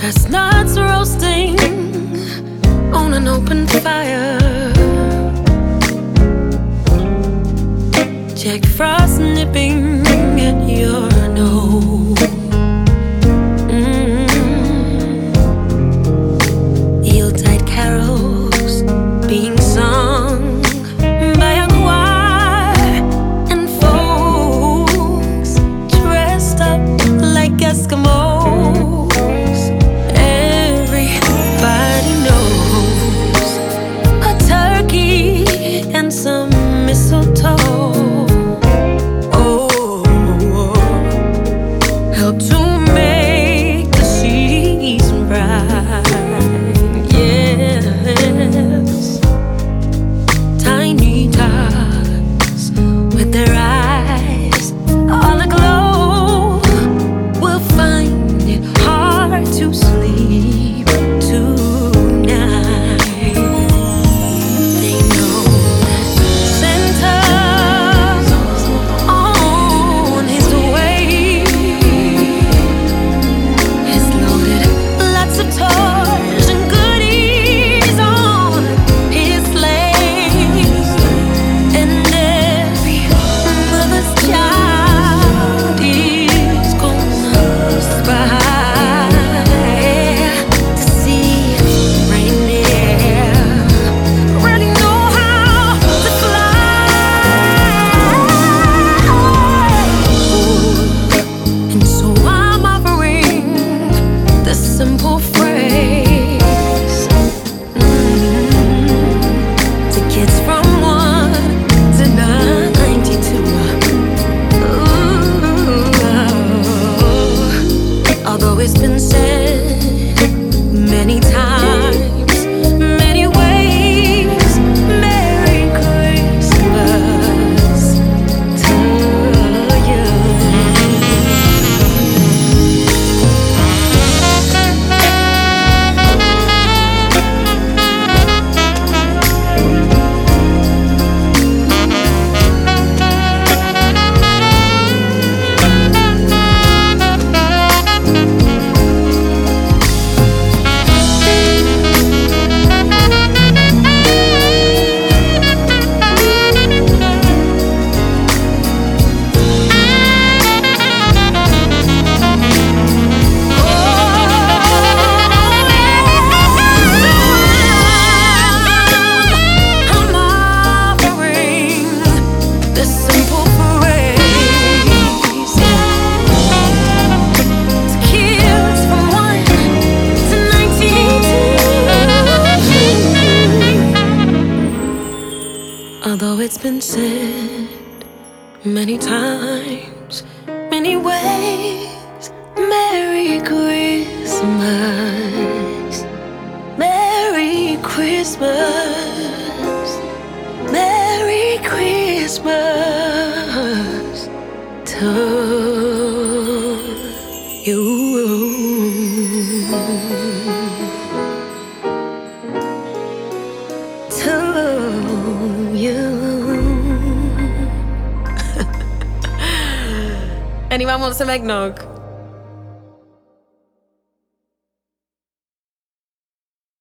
Chestnuts roasting on an open fire. Jack Frost nipping. It's been said many times, many ways. Merry Christmas. Merry Christmas. Merry Christmas to you. Anyone wants some eggnog?